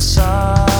sorry.